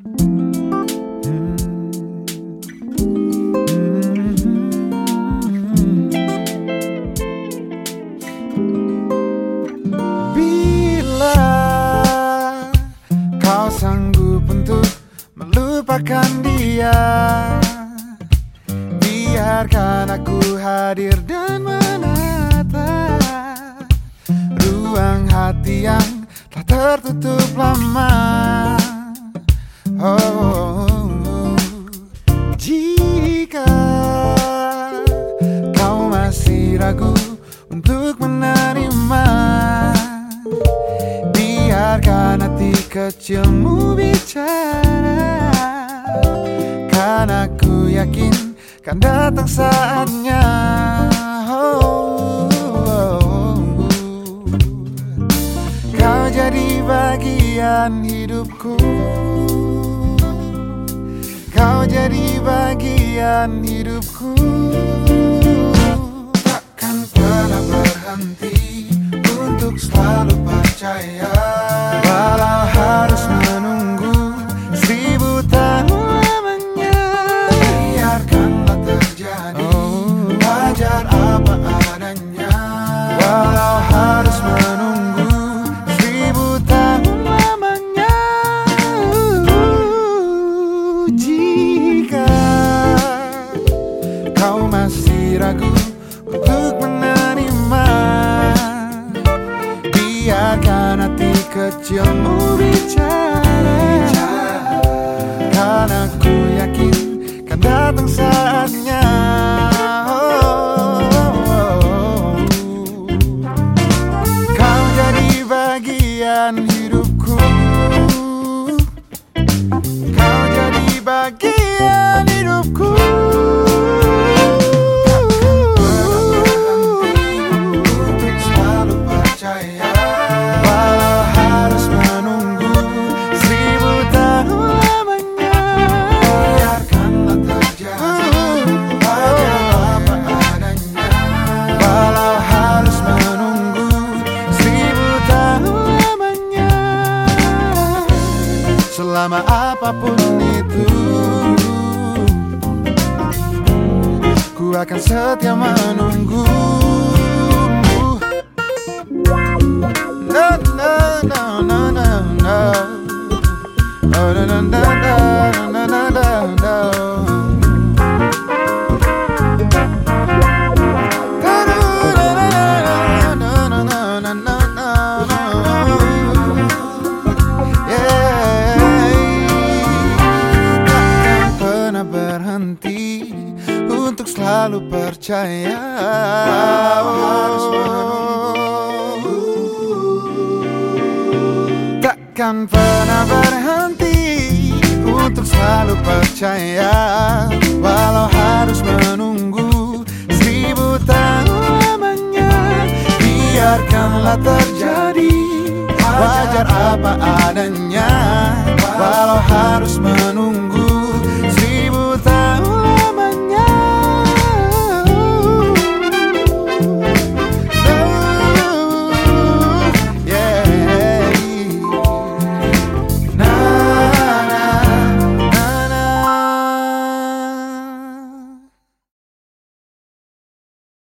Bila kau sanggup untuk melupakan dia Biarkan aku hadir dan menata Ruang hati yang telah tertutup lama ragu untuk menerima. Biarkan hati kecilmu bicara. Karena ku yakin kan datang saatnya. Oh, oh, oh. Kau jadi bagian hidupku. Kau jadi bagian hidupku berhenti Untuk selalu percaya Biarkan hati kecilmu bicara Karena ku yakin kan datang saatnya. Kau jadi bagian hidupku. Kau jadi bagian hidupku. Percaya akan setia menunggu selalu percaya. Takkan pernah berhenti untuk selalu percaya. Walau harus menunggu seribu tahun lamanya Biarkanlah terjadi. Wajar apa adanya Walau harus menunggu